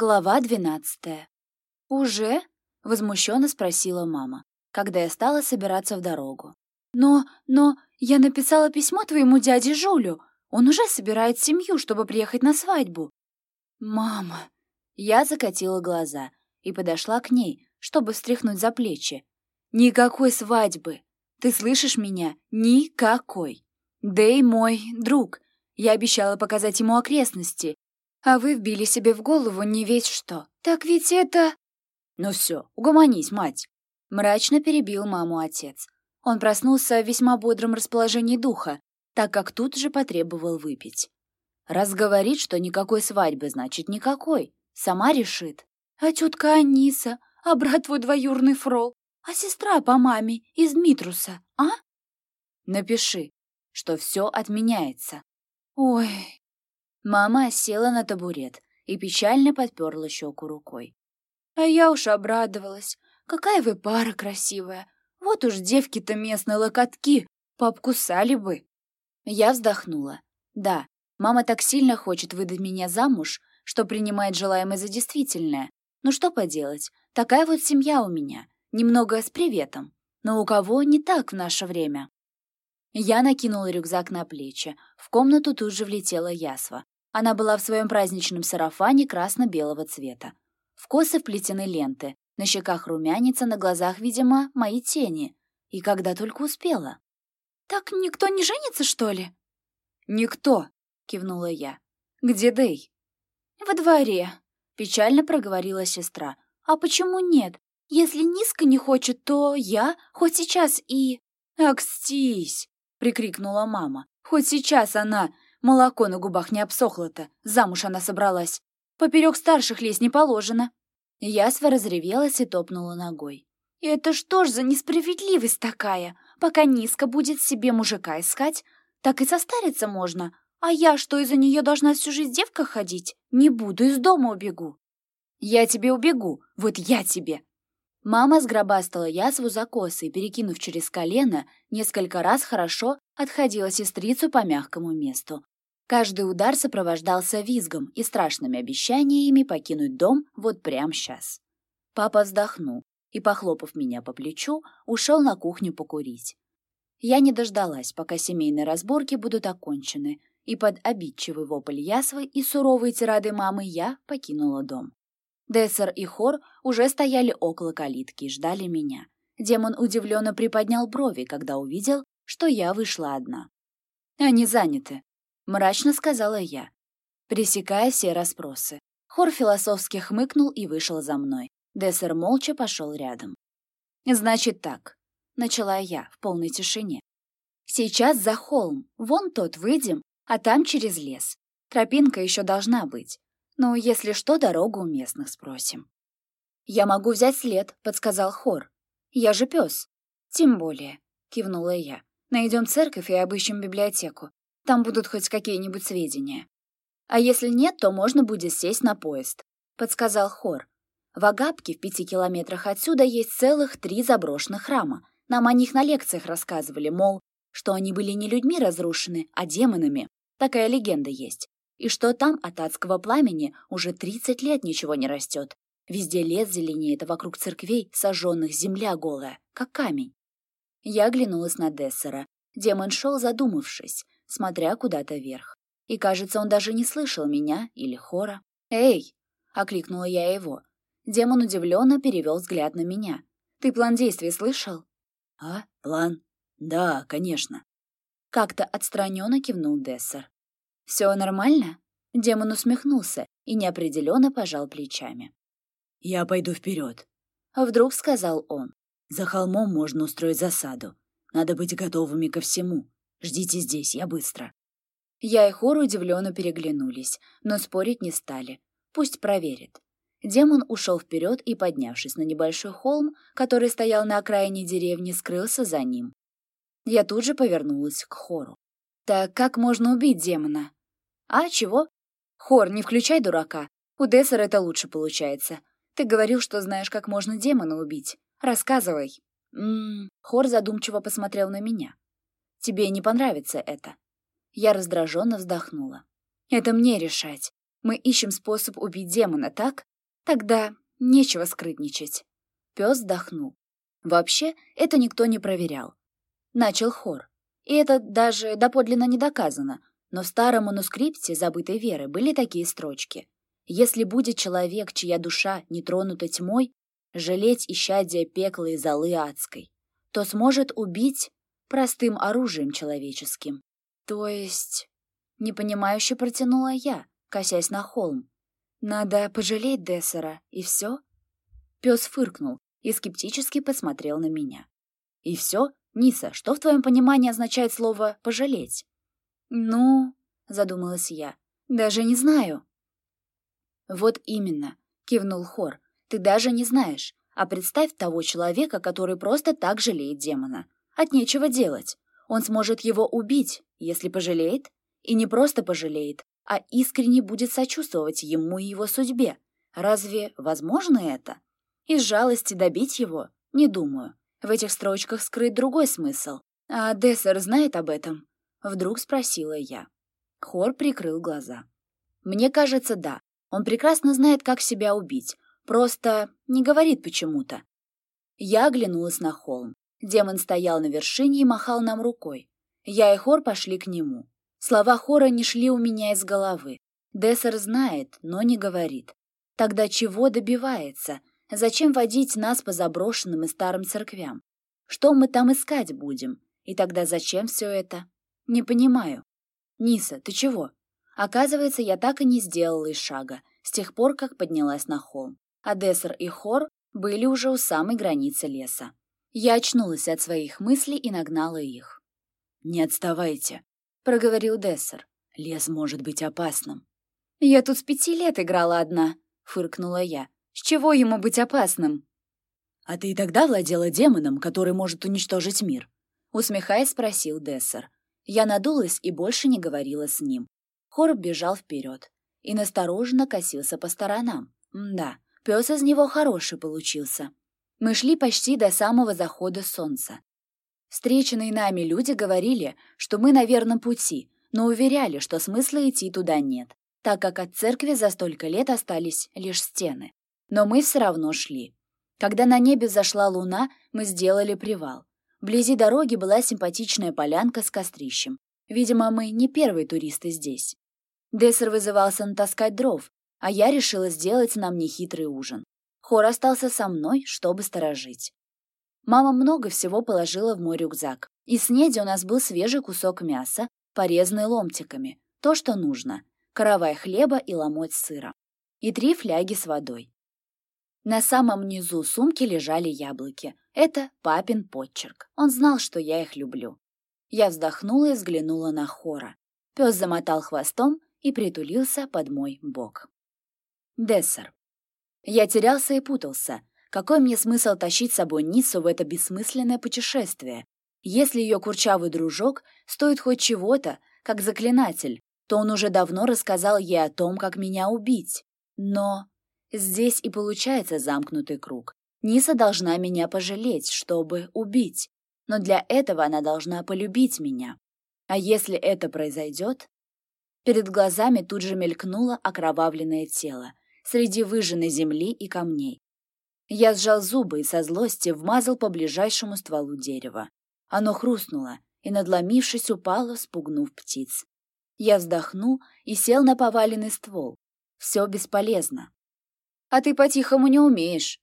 Глава двенадцатая. «Уже?» — возмущенно спросила мама, когда я стала собираться в дорогу. «Но, но, я написала письмо твоему дяде Жулю. Он уже собирает семью, чтобы приехать на свадьбу». «Мама!» Я закатила глаза и подошла к ней, чтобы встряхнуть за плечи. «Никакой свадьбы! Ты слышишь меня? Никакой! Дэй мой друг. Я обещала показать ему окрестности, а вы вбили себе в голову не ведь что. Так ведь это...» «Ну все, угомонись, мать!» Мрачно перебил маму отец. Он проснулся в весьма бодром расположении духа, так как тут же потребовал выпить. Раз говорит, что никакой свадьбы, значит никакой. Сама решит. А тетка Аниса, а брат твой двоюрный фрол, а сестра по маме из Дмитруса, а? Напиши, что все отменяется. Ой, Мама села на табурет и печально подперла щеку рукой. А я уж обрадовалась. Какая вы пара красивая. Вот уж девки-то местные локотки пообкусали бы. Я вздохнула. Да, мама так сильно хочет выдать меня замуж, что принимает желаемое за действительное. Ну что поделать, такая вот семья у меня, немного с приветом. Но у кого не так в наше время? Я накинула рюкзак на плечи. В комнату тут же влетела ясва. Она была в своем праздничном сарафане красно-белого цвета. В косы вплетены ленты, на щеках румянится, на глазах, видимо, мои тени. И когда только успела. «Так никто не женится, что ли?» «Никто», — кивнула я. «Где Дэй?» «Во дворе», — печально проговорила сестра. «А почему нет? Если низко не хочет, то я хоть сейчас и...» «Акстись!» — прикрикнула мама. «Хоть сейчас она Молоко на губах не обсохло-то, замуж она собралась. Поперек старших лезть не положено. Ясва разревелась и топнула ногой. «Это что ж за несправедливость такая? Пока низко будет себе мужика искать, так и состариться можно. А я что, из-за нее должна всю жизнь девка ходить? Не буду, из дома убегу». «Я тебе убегу, вот я тебе!» Мама сгробастала язву за косы и, перекинув через колено, несколько раз хорошо отходила сестрицу по мягкому месту. Каждый удар сопровождался визгом и страшными обещаниями покинуть дом вот прямо сейчас. Папа вздохнул и, похлопав меня по плечу, ушел на кухню покурить. Я не дождалась, пока семейные разборки будут окончены, и под обидчивый вопль ясвы и суровые тирады мамы я покинула дом. Дессер и Хор уже стояли около калитки и ждали меня. Демон удивленно приподнял брови, когда увидел, что я вышла одна. «Они заняты», — мрачно сказала я, пресекая все расспросы. Хор философски хмыкнул и вышел за мной. Дессер молча пошел рядом. «Значит так», — начала я в полной тишине. «Сейчас за холм, вон тот выйдем, а там через лес. Тропинка еще должна быть. Ну, если что, дорогу у местных спросим. «Я могу взять след», — подсказал Хор. «Я же пес». «Тем более», — кивнула я. «Найдем церковь и обыщем библиотеку. Там будут хоть какие-нибудь сведения». «А если нет, то можно будет сесть на поезд», — подсказал Хор. «В Агапке, в пяти километрах отсюда, есть целых три заброшенных храма. Нам о них на лекциях рассказывали, мол, что они были не людьми разрушены, а демонами. Такая легенда есть и что там от адского пламени уже 30 лет ничего не растет. Везде лес зеленеет, а вокруг церквей, сожженных, земля голая, как камень. Я оглянулась на Дессера. Демон шел, задумавшись, смотря куда-то вверх. И, кажется, он даже не слышал меня или хора. «Эй!» — окликнула я его. Демон удивленно перевел взгляд на меня. «Ты план действий слышал?» «А, план? Да, конечно». Как-то отстраненно кивнул Дессер. «Все нормально?» Демон усмехнулся и неопределенно пожал плечами. «Я пойду вперед», — вдруг сказал он. «За холмом можно устроить засаду. Надо быть готовыми ко всему. Ждите здесь, я быстро». Я и Хор удивленно переглянулись, но спорить не стали. Пусть проверит. Демон ушел вперед и, поднявшись на небольшой холм, который стоял на окраине деревни, скрылся за ним. Я тут же повернулась к Хору. «Так как можно убить демона?» «А, чего?» «Хор, не включай дурака. У Дессера это лучше получается. Ты говорил, что знаешь, как можно демона убить. Рассказывай». «Ммм...» Хор задумчиво посмотрел на меня. «Тебе не понравится это». Я раздраженно вздохнула. «Это мне решать. Мы ищем способ убить демона, так? Тогда нечего скрытничать. Пес вздохнул. Вообще, это никто не проверял. Начал хор. И это даже доподлинно не доказано, но в старом манускрипте забытой веры были такие строчки. «Если будет человек, чья душа не тронута тьмой, жалеть исчадие пекла и золы адской, то сможет убить простым оружием человеческим». То есть... Непонимающе протянула я, косясь на холм. «Надо пожалеть Дессера, и все?» Пес фыркнул и скептически посмотрел на меня. «И все? Ниса, что в твоем понимании означает слово «пожалеть»?» «Ну...» — задумалась я. «Даже не знаю». «Вот именно», — кивнул Хор. «Ты даже не знаешь. А представь того человека, который просто так жалеет демона. От нечего делать. Он сможет его убить, если пожалеет. И не просто пожалеет, а искренне будет сочувствовать ему и его судьбе. Разве возможно это? Из жалости добить его? Не думаю. В этих строчках скрыт другой смысл. А Дессер знает об этом? Вдруг спросила я. Хор прикрыл глаза. Мне кажется, да. Он прекрасно знает, как себя убить. Просто не говорит почему-то. Я оглянулась на холм. Демон стоял на вершине и махал нам рукой. Я и Хор пошли к нему. Слова Хора не шли у меня из головы. Дессер знает, но не говорит. Тогда чего добивается? Зачем водить нас по заброшенным и старым церквям? Что мы там искать будем? И тогда зачем все это? Не понимаю. Ниса, ты чего? Оказывается, я так и не сделала и шага, с тех пор, как поднялась на холм. А Дессер и Хор были уже у самой границы леса. Я очнулась от своих мыслей и нагнала их. «Не отставайте», — проговорил Дессер. «Лес может быть опасным». «Я тут с пяти лет играла одна», — фыркнула я. «С чего ему быть опасным?» «А ты и тогда владела демоном, который может уничтожить мир?» — усмехаясь, спросил Дессер. Я надулась и больше не говорила с ним. Хорб бежал вперед и настороженно косился по сторонам. М да, пес из него хороший получился. Мы шли почти до самого захода солнца. Встреченные нами люди говорили, что мы на верном пути, но уверяли, что смысла идти туда нет, так как от церкви за столько лет остались лишь стены. Но мы все равно шли. Когда на небе зашла луна, мы сделали привал. Вблизи дороги была симпатичная полянка с кострищем. Видимо, мы не первые туристы здесь. Дессер вызывался натаскать дров, а я решила сделать нам нехитрый ужин. Хор остался со мной, чтобы сторожить. Мама много всего положила в мой рюкзак. И снеди у нас был свежий кусок мяса, порезанный ломтиками, то, что нужно, каравай хлеба и ломоть сыра. И три фляги с водой. На самом низу сумки лежали яблоки. Это папин подчерк. Он знал, что я их люблю. Я вздохнула и взглянула на Хора. Пес замотал хвостом и притулился под мой бок. Дессер. Я терялся и путался. Какой мне смысл тащить с собой Ниссу в это бессмысленное путешествие? Если ее курчавый дружок стоит хоть чего-то, как заклинатель, то он уже давно рассказал ей о том, как меня убить. Но здесь и получается замкнутый круг. Ниса должна меня пожалеть, чтобы убить. Но для этого она должна полюбить меня. А если это произойдет? Перед глазами тут же мелькнуло окровавленное тело среди выжженной земли и камней. Я сжал зубы и со злости вмазал по ближайшему стволу дерева. Оно хрустнуло и, надломившись, упало, спугнув птиц. Я вздохнул и сел на поваленный ствол. Все бесполезно. «А ты по-тихому не умеешь».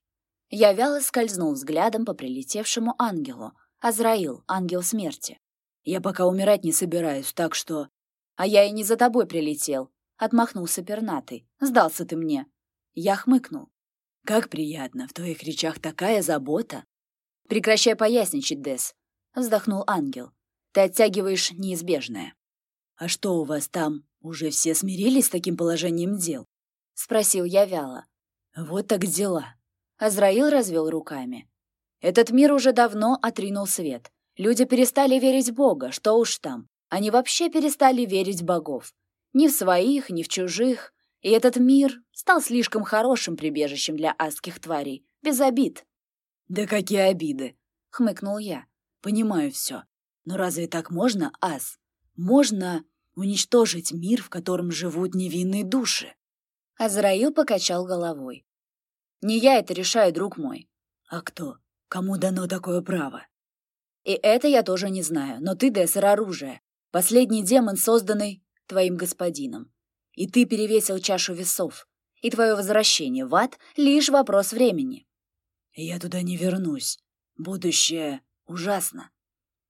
Я вяло скользнул взглядом по прилетевшему ангелу. Азраил, ангел смерти. «Я пока умирать не собираюсь, так что...» «А я и не за тобой прилетел», — отмахнулся пернатый. «Сдался ты мне». Я хмыкнул. «Как приятно, в твоих речах такая забота!» «Прекращай поясничать, Дес», — вздохнул ангел. «Ты оттягиваешь неизбежное». «А что у вас там? Уже все смирились с таким положением дел?» — спросил я вяло. «Вот так дела». Азраил развел руками. «Этот мир уже давно отринул свет. Люди перестали верить в Бога, что уж там. Они вообще перестали верить в богов. Ни в своих, ни в чужих. И этот мир стал слишком хорошим прибежищем для адских тварей, без обид. «Да какие обиды!» — хмыкнул я. «Понимаю все. Но разве так можно, ас? Можно уничтожить мир, в котором живут невинные души?» Азраил покачал головой. «Не я это решаю, друг мой». «А кто? Кому дано такое право?» «И это я тоже не знаю, но ты, Дессер, оружие. Последний демон, созданный твоим господином. И ты перевесил чашу весов. И твое возвращение в ад — лишь вопрос времени». «Я туда не вернусь. Будущее ужасно».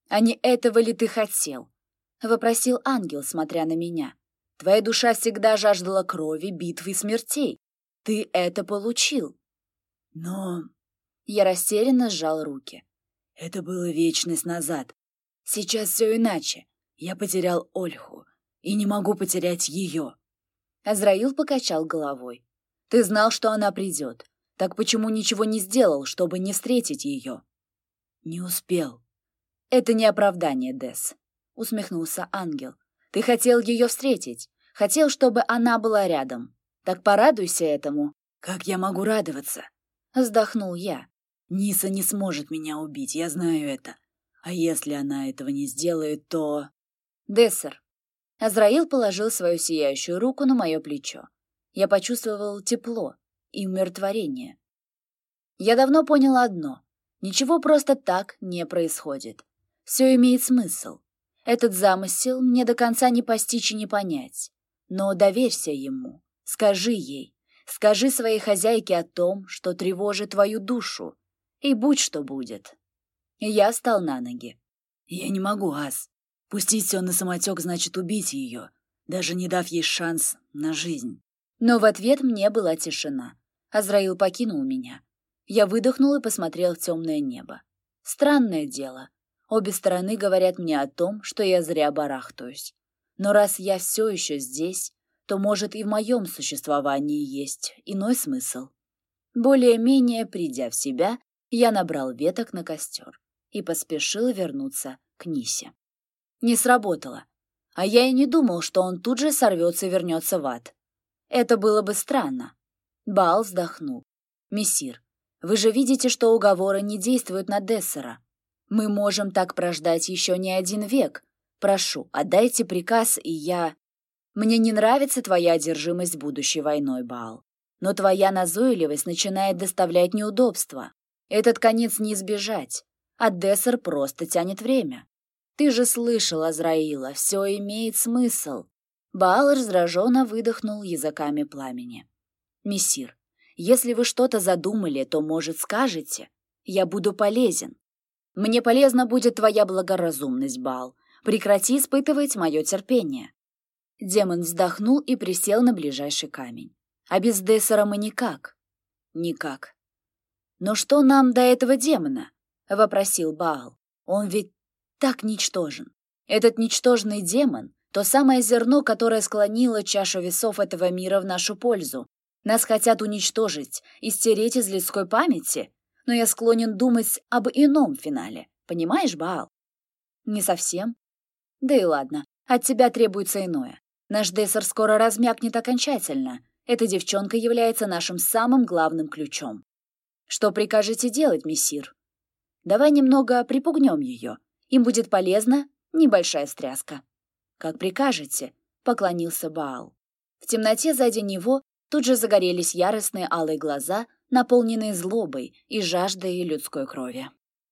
«А не этого ли ты хотел?» — вопросил ангел, смотря на меня. «Твоя душа всегда жаждала крови, битвы и смертей. Ты это получил». «Но...» Я растерянно сжал руки. «Это было вечность назад. Сейчас все иначе. Я потерял Ольху и не могу потерять ее». Азраил покачал головой. «Ты знал, что она придет. Так почему ничего не сделал, чтобы не встретить ее?» «Не успел». «Это не оправдание, Дес», — усмехнулся ангел. «Ты хотел ее встретить. Хотел, чтобы она была рядом. Так порадуйся этому». «Как я могу радоваться?» — вздохнул я. «Ниса не сможет меня убить, я знаю это. А если она этого не сделает, то...» «Дессер». Азраил положил свою сияющую руку на мое плечо. Я почувствовал тепло и умиротворение. Я давно понял одно. Ничего просто так не происходит. Все имеет смысл. Этот замысел мне до конца не постичь и не понять. Но доверься ему. Скажи ей. Скажи своей хозяйке о том, что тревожит твою душу. И будь что будет. Я встал на ноги. Я не могу, Ас. Пустить все на самотек значит убить ее, даже не дав ей шанс на жизнь. Но в ответ мне была тишина. Азраил покинул меня. Я выдохнул и посмотрел в темное небо. Странное дело. Обе стороны говорят мне о том, что я зря барахтаюсь. Но раз я все еще здесь, то, может, и в моем существовании есть иной смысл. Более-менее придя в себя, я набрал веток на костер и поспешил вернуться к Нисе. Не сработало. А я и не думал, что он тут же сорвется и вернется в ад. Это было бы странно. Баал вздохнул. «Мессир, вы же видите, что уговоры не действуют на Дессера. Мы можем так прождать еще не один век. Прошу, отдайте приказ, и я... Мне не нравится твоя одержимость будущей войной, Баал. Но твоя назойливость начинает доставлять неудобства. Этот конец не избежать, а Дессер просто тянет время. Ты же слышал, Азраила, все имеет смысл. Баал раздраженно выдохнул языками пламени. «Мессир, если вы что-то задумали, то, может, скажете? Я буду полезен. Мне полезна будет твоя благоразумность, Баал. Прекрати испытывать мое терпение». Демон вздохнул и присел на ближайший камень. «А без Дессера мы никак». «Никак». «Но что нам до этого демона?» — вопросил Баал. «Он ведь так ничтожен. Этот ничтожный демон — то самое зерно, которое склонило чашу весов этого мира в нашу пользу. Нас хотят уничтожить и стереть из людской памяти, но я склонен думать об ином финале. Понимаешь, Баал? Не совсем. Да и ладно, от тебя требуется иное. Наш Дессер скоро размякнет окончательно. Эта девчонка является нашим самым главным ключом. Что прикажете делать, мессир? Давай немного припугнем ее. Им будет полезна небольшая стряска. «Как прикажете», — поклонился Баал. В темноте сзади него тут же загорелись яростные алые глаза, наполненные злобой и жаждой людской крови.